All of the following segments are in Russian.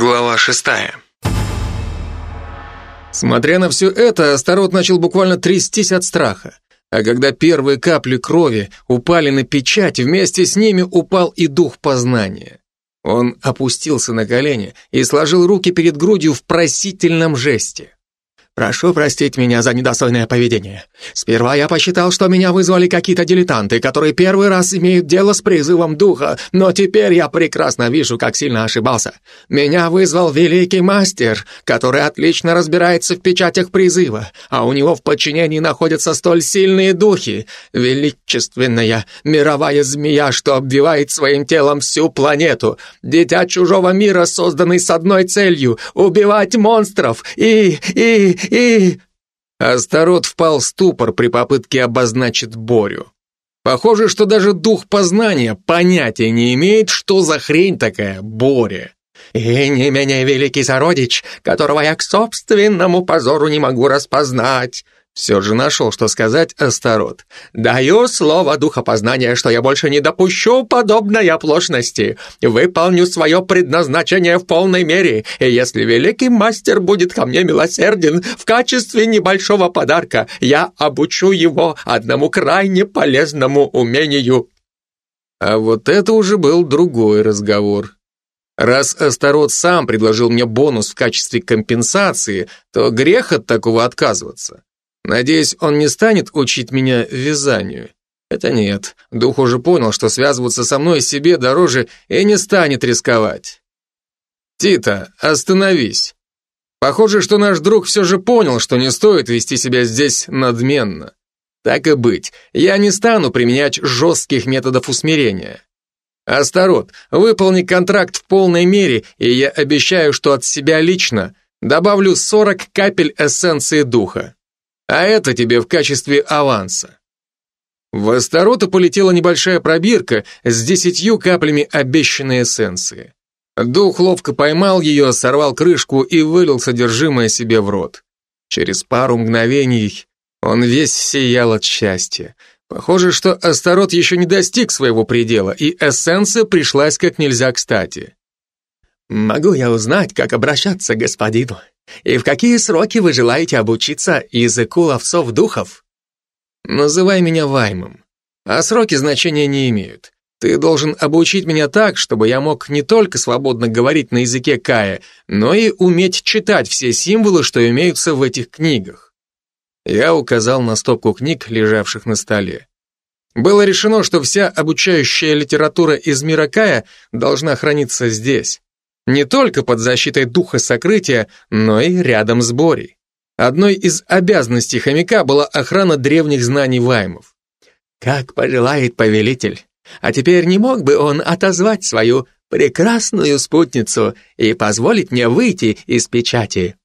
Глава шестая. Смотря на все это, Астарот начал буквально трястись от страха. А когда первые капли крови упали на печать, вместе с ними упал и дух познания. Он опустился на колени и сложил руки перед грудью в просительном жесте. Прошу простить меня за недостойное поведение. Сперва я посчитал, что меня вызвали какие-то дилетанты, которые первый раз имеют дело с призывом духа, но теперь я прекрасно вижу, как сильно ошибался. Меня вызвал великий мастер, который отлично разбирается в печатях призыва, а у него в подчинении находятся столь сильные духи. Величественная мировая змея, что обвивает своим телом всю планету. Дитя чужого мира, созданный с одной целью — убивать монстров и... и и...» Астарот впал в ступор при попытке обозначить Борю. Похоже, что даже дух познания понятия не имеет, что за хрень такая Боря. «И не менее великий сородич, которого я к собственному позору не могу распознать», все же нашел, что сказать Астарот. «Даю слово духопознания, что я больше не допущу подобной оплошности. Выполню свое предназначение в полной мере, и если великий мастер будет ко мне милосерден, в качестве небольшого подарка я обучу его одному крайне полезному умению». А вот это уже был другой разговор. Раз Астарот сам предложил мне бонус в качестве компенсации, то грех от такого отказываться. Надеюсь, он не станет учить меня вязанию. Это нет, дух уже понял, что связываться со мной себе дороже и не станет рисковать. Тита, остановись. Похоже, что наш друг все же понял, что не стоит вести себя здесь надменно. Так и быть, я не стану применять жестких методов усмирения. Астарот, выполни контракт в полной мере, и я обещаю, что от себя лично добавлю 40 капель эссенции духа а это тебе в качестве аванса. В Астарота полетела небольшая пробирка с десятью каплями обещанной эссенции. Дух ловко поймал ее, сорвал крышку и вылил содержимое себе в рот. Через пару мгновений он весь сиял от счастья. Похоже, что Астарот еще не достиг своего предела, и эссенция пришлась как нельзя кстати. «Могу я узнать, как обращаться к господину?» И в какие сроки вы желаете обучиться языку ловцов духов? Называй меня Ваймом. А сроки значения не имеют. Ты должен обучить меня так, чтобы я мог не только свободно говорить на языке Кая, но и уметь читать все символы, что имеются в этих книгах. Я указал на стопку книг, лежавших на столе. Было решено, что вся обучающая литература из мира Кая должна храниться здесь. Не только под защитой духа сокрытия, но и рядом с Борей. Одной из обязанностей хомяка была охрана древних знаний ваймов. «Как пожелает повелитель. А теперь не мог бы он отозвать свою прекрасную спутницу и позволить мне выйти из печати?»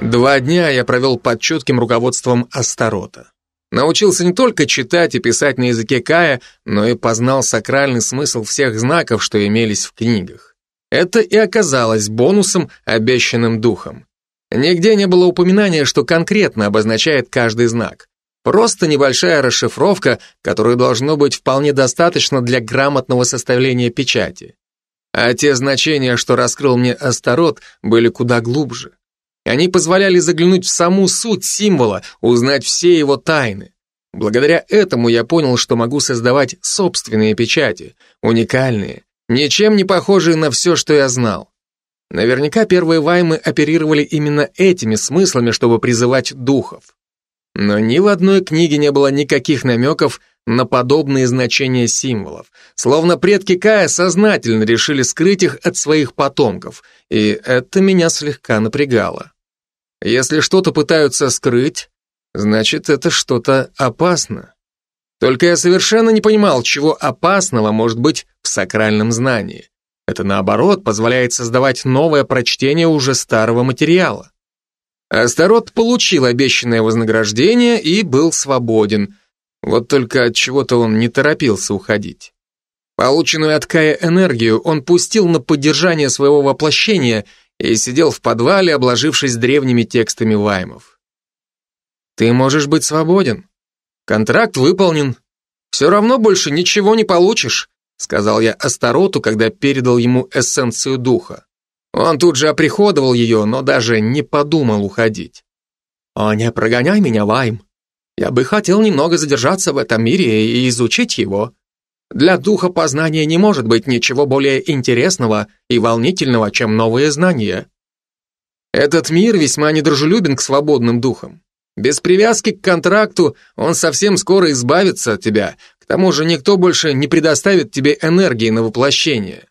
Два дня я провел под чутким руководством Астарота. Научился не только читать и писать на языке Кая, но и познал сакральный смысл всех знаков, что имелись в книгах. Это и оказалось бонусом, обещанным духом. Нигде не было упоминания, что конкретно обозначает каждый знак. Просто небольшая расшифровка, которой должно быть вполне достаточно для грамотного составления печати. А те значения, что раскрыл мне Астарот, были куда глубже. Они позволяли заглянуть в саму суть символа, узнать все его тайны. Благодаря этому я понял, что могу создавать собственные печати, уникальные, ничем не похожие на все, что я знал. Наверняка первые ваймы оперировали именно этими смыслами, чтобы призывать духов. Но ни в одной книге не было никаких намеков на подобные значения символов, словно предки Кая сознательно решили скрыть их от своих потомков, и это меня слегка напрягало. Если что-то пытаются скрыть, значит, это что-то опасно. Только я совершенно не понимал, чего опасного может быть в сакральном знании. Это, наоборот, позволяет создавать новое прочтение уже старого материала. Астарот получил обещанное вознаграждение и был свободен. Вот только от чего-то он не торопился уходить. Полученную от Кая энергию он пустил на поддержание своего воплощения и сидел в подвале, обложившись древними текстами ваймов. «Ты можешь быть свободен. Контракт выполнен. Все равно больше ничего не получишь», сказал я Астароту, когда передал ему эссенцию духа. Он тут же оприходовал ее, но даже не подумал уходить. «О, не прогоняй меня, Вайм. Я бы хотел немного задержаться в этом мире и изучить его. Для духа познания не может быть ничего более интересного и волнительного, чем новые знания. Этот мир весьма недружелюбен к свободным духам. Без привязки к контракту он совсем скоро избавится от тебя, к тому же никто больше не предоставит тебе энергии на воплощение.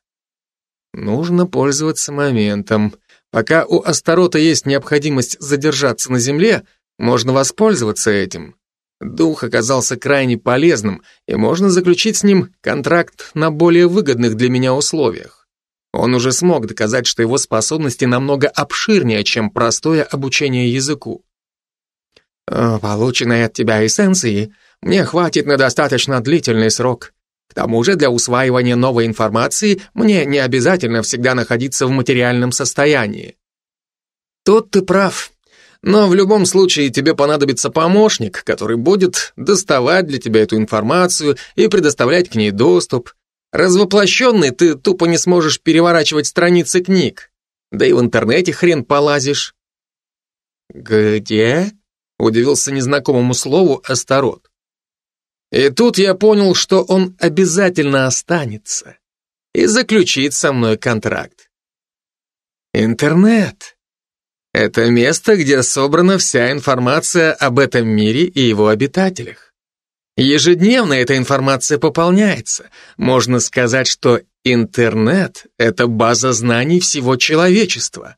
Нужно пользоваться моментом. Пока у Астарота есть необходимость задержаться на Земле, можно воспользоваться этим. Дух оказался крайне полезным, и можно заключить с ним контракт на более выгодных для меня условиях. Он уже смог доказать, что его способности намного обширнее, чем простое обучение языку. Полученной от тебя эссенции мне хватит на достаточно длительный срок. К тому же для усваивания новой информации мне не обязательно всегда находиться в материальном состоянии. Тут ты прав. Но в любом случае тебе понадобится помощник, который будет доставать для тебя эту информацию и предоставлять к ней доступ. Развоплощенный ты тупо не сможешь переворачивать страницы книг. Да и в интернете хрен полазишь. «Где?» — удивился незнакомому слову Астарот. И тут я понял, что он обязательно останется и заключит со мной контракт. Интернет. Это место, где собрана вся информация об этом мире и его обитателях. Ежедневно эта информация пополняется. Можно сказать, что интернет — это база знаний всего человечества.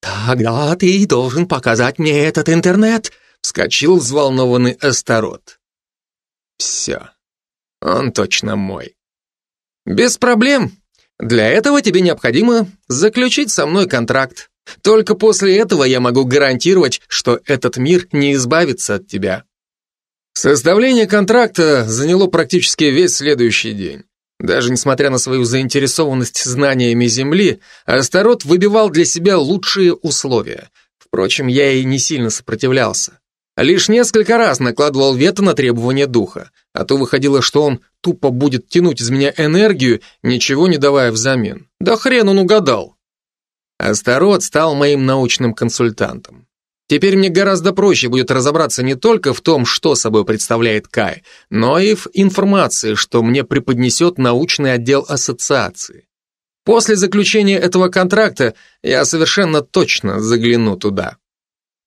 «Тогда ты должен показать мне этот интернет», — вскочил взволнованный Астарот. «Все, он точно мой». «Без проблем. Для этого тебе необходимо заключить со мной контракт. Только после этого я могу гарантировать, что этот мир не избавится от тебя. Составление контракта заняло практически весь следующий день. Даже несмотря на свою заинтересованность знаниями Земли, Астарот выбивал для себя лучшие условия. Впрочем, я и не сильно сопротивлялся. Лишь несколько раз накладывал вето на требования духа, а то выходило, что он тупо будет тянуть из меня энергию, ничего не давая взамен. Да хрен он угадал. Астарот стал моим научным консультантом. Теперь мне гораздо проще будет разобраться не только в том, что собой представляет Кай, но и в информации, что мне преподнесет научный отдел ассоциации. После заключения этого контракта я совершенно точно загляну туда.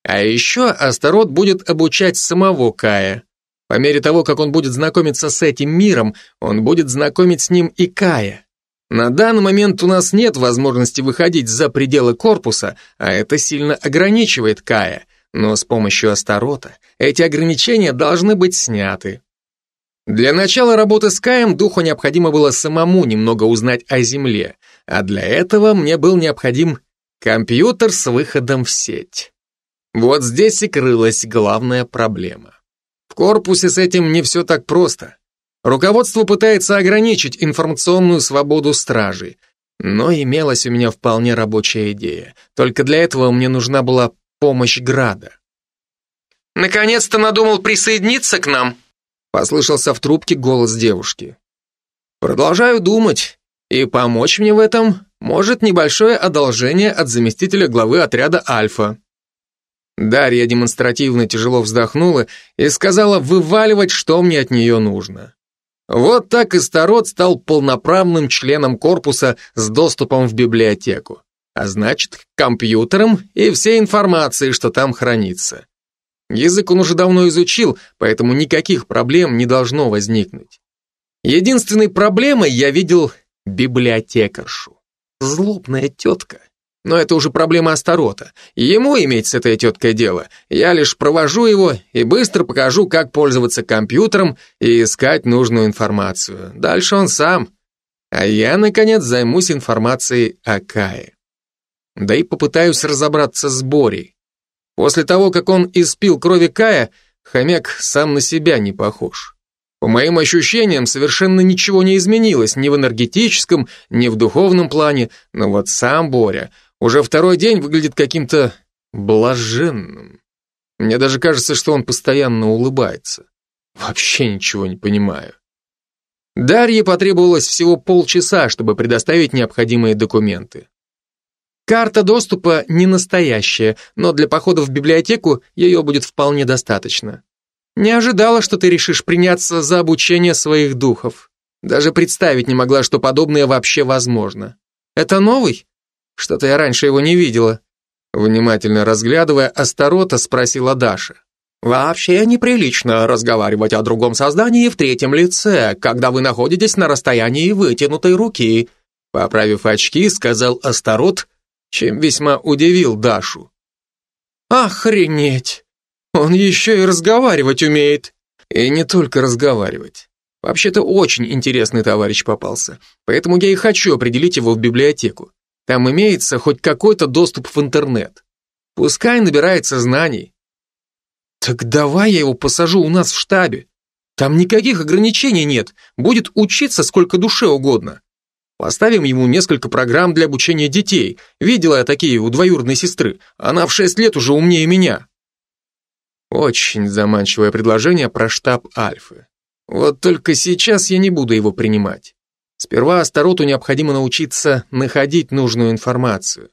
А еще Астарот будет обучать самого Кая. По мере того, как он будет знакомиться с этим миром, он будет знакомить с ним и Кая. На данный момент у нас нет возможности выходить за пределы корпуса, а это сильно ограничивает Кая, но с помощью Астарота эти ограничения должны быть сняты. Для начала работы с Каем духу необходимо было самому немного узнать о Земле, а для этого мне был необходим компьютер с выходом в сеть. Вот здесь и крылась главная проблема. В корпусе с этим не все так просто. Руководство пытается ограничить информационную свободу стражей, но имелась у меня вполне рабочая идея. Только для этого мне нужна была помощь Града. «Наконец-то надумал присоединиться к нам?» Послышался в трубке голос девушки. «Продолжаю думать, и помочь мне в этом может небольшое одолжение от заместителя главы отряда «Альфа». Дарья демонстративно тяжело вздохнула и сказала вываливать, что мне от нее нужно. Вот так и Старот стал полноправным членом корпуса с доступом в библиотеку, а значит, к компьютерам и всей информации, что там хранится. Язык он уже давно изучил, поэтому никаких проблем не должно возникнуть. Единственной проблемой я видел библиотекаршу. Злобная тетка но это уже проблема Астарота. Ему иметь с этой теткой дело. Я лишь провожу его и быстро покажу, как пользоваться компьютером и искать нужную информацию. Дальше он сам. А я, наконец, займусь информацией о Кае. Да и попытаюсь разобраться с Борей. После того, как он испил крови Кая, хомяк сам на себя не похож. По моим ощущениям, совершенно ничего не изменилось ни в энергетическом, ни в духовном плане, но вот сам Боря — уже второй день выглядит каким-то блаженным. Мне даже кажется, что он постоянно улыбается. Вообще ничего не понимаю. Дарье потребовалось всего полчаса, чтобы предоставить необходимые документы. Карта доступа не настоящая, но для похода в библиотеку ее будет вполне достаточно. Не ожидала, что ты решишь приняться за обучение своих духов. Даже представить не могла, что подобное вообще возможно. Это новый? Что-то я раньше его не видела. Внимательно разглядывая Астарота, спросила Даша. Вообще неприлично разговаривать о другом создании в третьем лице, когда вы находитесь на расстоянии вытянутой руки. Поправив очки, сказал Астарот, чем весьма удивил Дашу. Охренеть! Он еще и разговаривать умеет. И не только разговаривать. Вообще-то очень интересный товарищ попался, поэтому я и хочу определить его в библиотеку. Там имеется хоть какой-то доступ в интернет. Пускай набирается знаний, так давай я его посажу у нас в штабе. Там никаких ограничений нет, будет учиться сколько душе угодно. Поставим ему несколько программ для обучения детей. Видела я такие у двоюродной сестры. Она в шесть лет уже умнее меня. Очень заманчивое предложение про штаб Альфы. Вот только сейчас я не буду его принимать. Сперва Астароту необходимо научиться находить нужную информацию.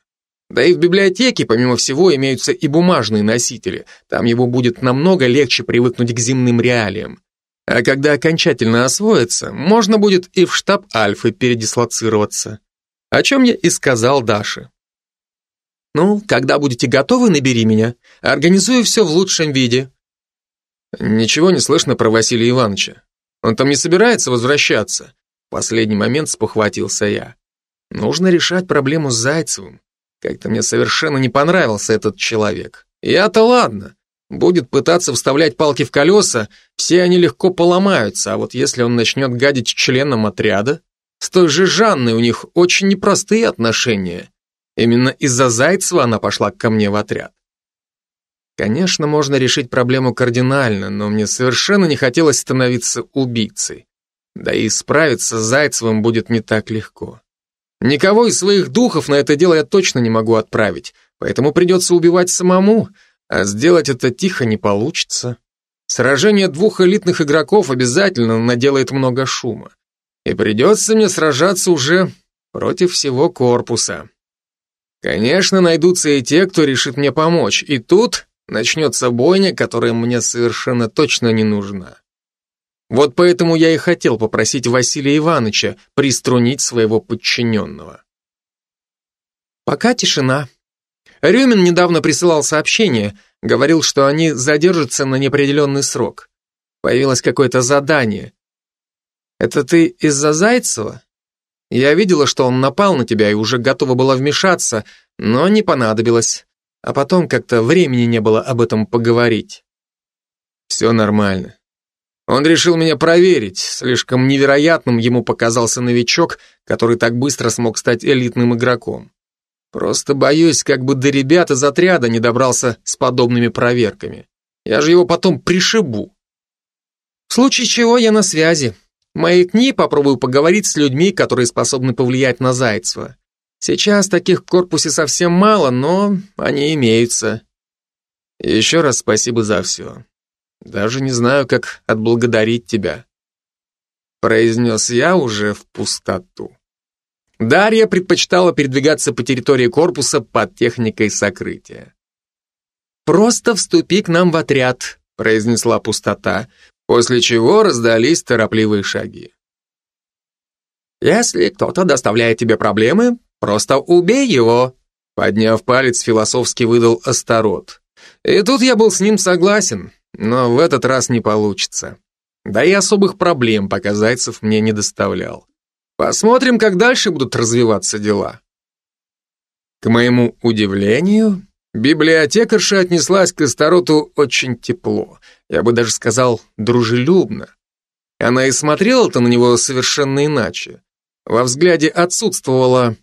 Да и в библиотеке, помимо всего, имеются и бумажные носители. Там его будет намного легче привыкнуть к земным реалиям. А когда окончательно освоится, можно будет и в штаб Альфы передислоцироваться. О чем я и сказал Даше. Ну, когда будете готовы, набери меня. Организую все в лучшем виде. Ничего не слышно про Василия Ивановича. Он там не собирается возвращаться. Последний момент спохватился я. Нужно решать проблему с Зайцевым. Как-то мне совершенно не понравился этот человек. Я-то ладно. Будет пытаться вставлять палки в колеса, все они легко поломаются, а вот если он начнет гадить членам отряда, с той же Жанной у них очень непростые отношения. Именно из-за Зайцева она пошла ко мне в отряд. Конечно, можно решить проблему кардинально, но мне совершенно не хотелось становиться убийцей. Да и справиться с Зайцевым будет не так легко. Никого из своих духов на это дело я точно не могу отправить, поэтому придется убивать самому, а сделать это тихо не получится. Сражение двух элитных игроков обязательно наделает много шума. И придется мне сражаться уже против всего корпуса. Конечно, найдутся и те, кто решит мне помочь, и тут начнется бойня, которая мне совершенно точно не нужна. Вот поэтому я и хотел попросить Василия Ивановича приструнить своего подчиненного. Пока тишина. Рюмин недавно присылал сообщение, говорил, что они задержатся на неопределенный срок. Появилось какое-то задание. Это ты из-за Зайцева? Я видела, что он напал на тебя и уже готова была вмешаться, но не понадобилось. А потом как-то времени не было об этом поговорить. Все нормально. Он решил меня проверить. Слишком невероятным ему показался новичок, который так быстро смог стать элитным игроком. Просто боюсь, как бы до ребят из отряда не добрался с подобными проверками. Я же его потом пришибу. В случае чего я на связи. Маякни, попробую поговорить с людьми, которые способны повлиять на Зайцева. Сейчас таких в корпусе совсем мало, но они имеются. Еще раз спасибо за все. Даже не знаю, как отблагодарить тебя. Произнес я уже в пустоту. Дарья предпочитала передвигаться по территории корпуса под техникой сокрытия. «Просто вступи к нам в отряд», — произнесла пустота, после чего раздались торопливые шаги. «Если кто-то доставляет тебе проблемы, просто убей его», подняв палец, философски выдал Астарот. И тут я был с ним согласен. Но в этот раз не получится. Да и особых проблем пока Зайцев мне не доставлял. Посмотрим, как дальше будут развиваться дела. К моему удивлению, библиотекарша отнеслась к Истароту очень тепло. Я бы даже сказал, дружелюбно. Она и смотрела-то на него совершенно иначе. Во взгляде отсутствовала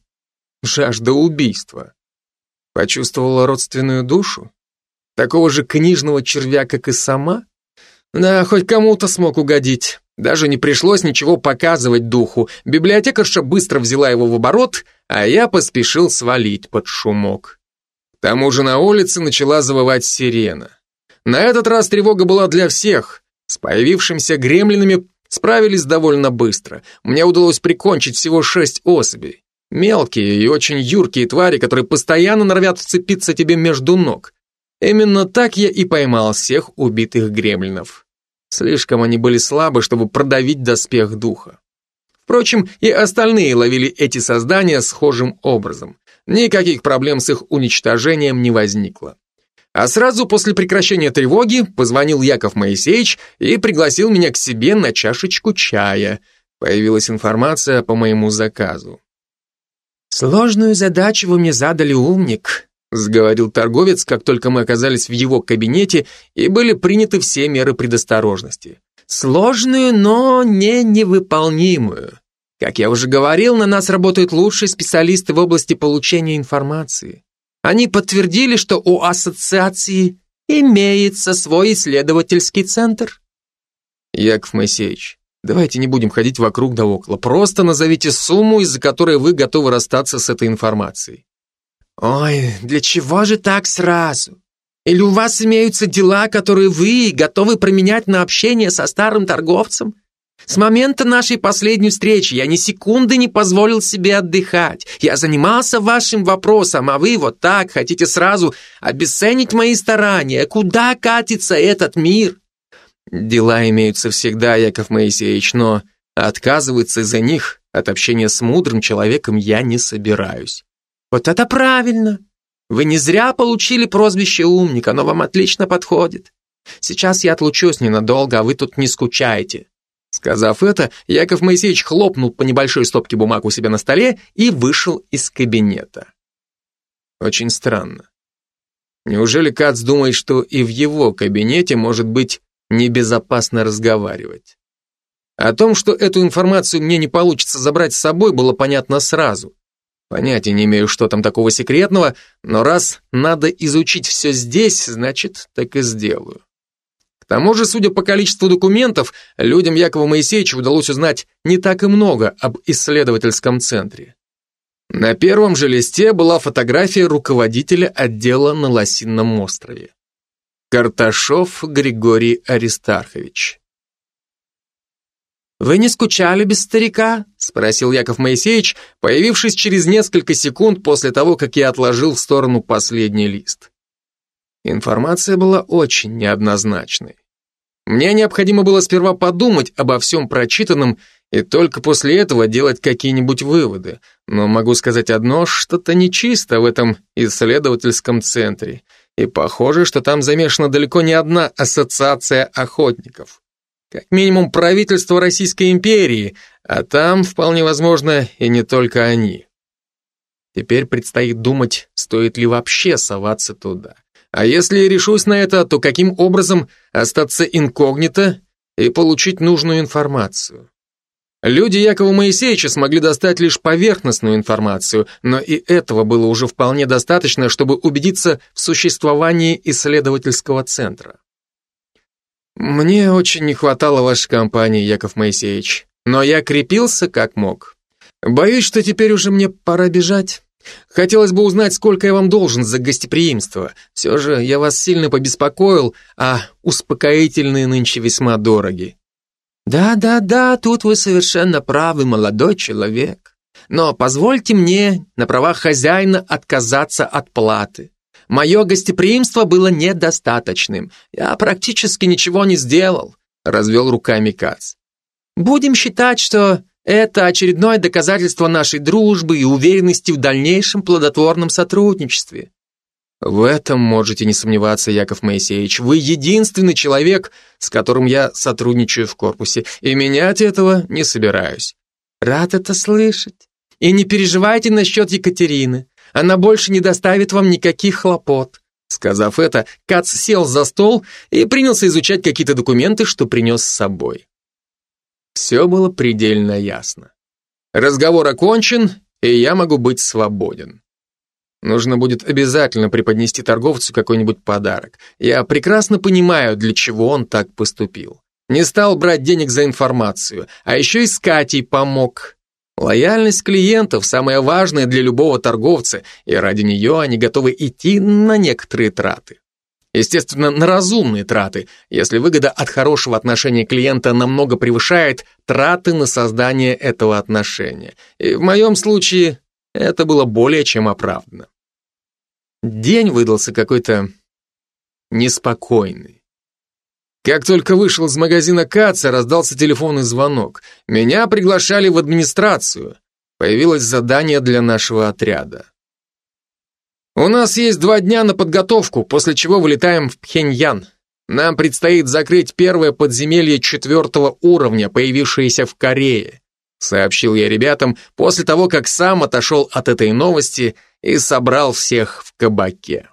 жажда убийства. Почувствовала родственную душу? Такого же книжного червя, как и сама? Да, хоть кому-то смог угодить. Даже не пришлось ничего показывать духу. Библиотекарша быстро взяла его в оборот, а я поспешил свалить под шумок. К тому же на улице начала завывать сирена. На этот раз тревога была для всех. С появившимся гремлинами Справились довольно быстро. Мне удалось прикончить всего шесть особей. Мелкие и очень юркие твари, которые постоянно норовят вцепиться тебе между ног. Именно так я и поймал всех убитых гремлинов. Слишком они были слабы, чтобы продавить доспех духа. Впрочем, и остальные ловили эти создания схожим образом. Никаких проблем с их уничтожением не возникло. А сразу после прекращения тревоги позвонил Яков Моисеевич и пригласил меня к себе на чашечку чая. Появилась информация по моему заказу. «Сложную задачу вы мне задали, умник», заговорил торговец, как только мы оказались в его кабинете и были приняты все меры предосторожности. Сложную, но не невыполнимую. Как я уже говорил, на нас работают лучшие специалисты в области получения информации. Они подтвердили, что у ассоциации имеется свой исследовательский центр. Яков Моисеевич, давайте не будем ходить вокруг да около. Просто назовите сумму, из-за которой вы готовы расстаться с этой информацией. Ой, для чего же так сразу? Или у вас имеются дела, которые вы готовы променять на общение со старым торговцем? С момента нашей последней встречи я ни секунды не позволил себе отдыхать. Я занимался вашим вопросом, а вы вот так хотите сразу обесценить мои старания. Куда катится этот мир? Дела имеются всегда, Яков Моисеевич, но отказываться из-за них от общения с мудрым человеком я не собираюсь. Вот это правильно. Вы не зря получили прозвище умник, оно вам отлично подходит. Сейчас я отлучусь ненадолго, а вы тут не скучаете. Сказав это, Яков Моисеевич хлопнул по небольшой стопке бумаг у себя на столе и вышел из кабинета. Очень странно. Неужели Кац думает, что и в его кабинете может быть небезопасно разговаривать? О том, что эту информацию мне не получится забрать с собой, было понятно сразу. Понятия не имею, что там такого секретного, но раз надо изучить все здесь, значит, так и сделаю. К тому же, судя по количеству документов, людям Якова Моисеевича удалось узнать не так и много об исследовательском центре. На первом же листе была фотография руководителя отдела на Лосином острове. Карташов Григорий Аристархович. «Вы не скучали без старика?» — спросил Яков Моисеевич, появившись через несколько секунд после того, как я отложил в сторону последний лист. Информация была очень неоднозначной. Мне необходимо было сперва подумать обо всем прочитанном и только после этого делать какие-нибудь выводы. Но могу сказать одно, что-то нечисто в этом исследовательском центре. И похоже, что там замешана далеко не одна ассоциация охотников. Как минимум правительство Российской империи, а там, вполне возможно, и не только они. Теперь предстоит думать, стоит ли вообще соваться туда. А если решусь на это, то каким образом остаться инкогнито и получить нужную информацию? Люди Якова Моисеевича смогли достать лишь поверхностную информацию, но и этого было уже вполне достаточно, чтобы убедиться в существовании исследовательского центра. Мне очень не хватало вашей компании, Яков Моисеевич, но я крепился как мог. Боюсь, что теперь уже мне пора бежать. Хотелось бы узнать, сколько я вам должен за гостеприимство. Все же я вас сильно побеспокоил, а успокоительные нынче весьма дороги. Да-да-да, тут вы совершенно правы, молодой человек. Но позвольте мне на правах хозяина отказаться от платы. Мое гостеприимство было недостаточным. Я практически ничего не сделал», — развел руками Кац. «Будем считать, что это очередное доказательство нашей дружбы и уверенности в дальнейшем плодотворном сотрудничестве». В этом можете не сомневаться, Яков Моисеевич. Вы единственный человек, с которым я сотрудничаю в корпусе, и менять этого не собираюсь. Рад это слышать. И не переживайте насчет Екатерины. Она больше не доставит вам никаких хлопот». Сказав это, Кац сел за стол и принялся изучать какие-то документы, что принес с собой. Все было предельно ясно. Разговор окончен, и я могу быть свободен. Нужно будет обязательно преподнести торговцу какой-нибудь подарок. Я прекрасно понимаю, для чего он так поступил. Не стал брать денег за информацию, а еще и с Катей помог. Лояльность клиентов – самое важное для любого торговца, и ради нее они готовы идти на некоторые траты. Естественно, на разумные траты, если выгода от хорошего отношения клиента намного превышает траты на создание этого отношения. И в моем случае это было более чем оправдано. День выдался какой-то неспокойный. Как только вышел из магазина Каца, раздался телефонный звонок. Меня приглашали в администрацию. Появилось задание для нашего отряда. У нас есть два дня на подготовку, после чего вылетаем в Пхеньян. Нам предстоит закрыть первое подземелье четвертого уровня, появившееся в Корее, сообщил я ребятам после того, как сам отошел от этой новости и собрал всех в кабаке.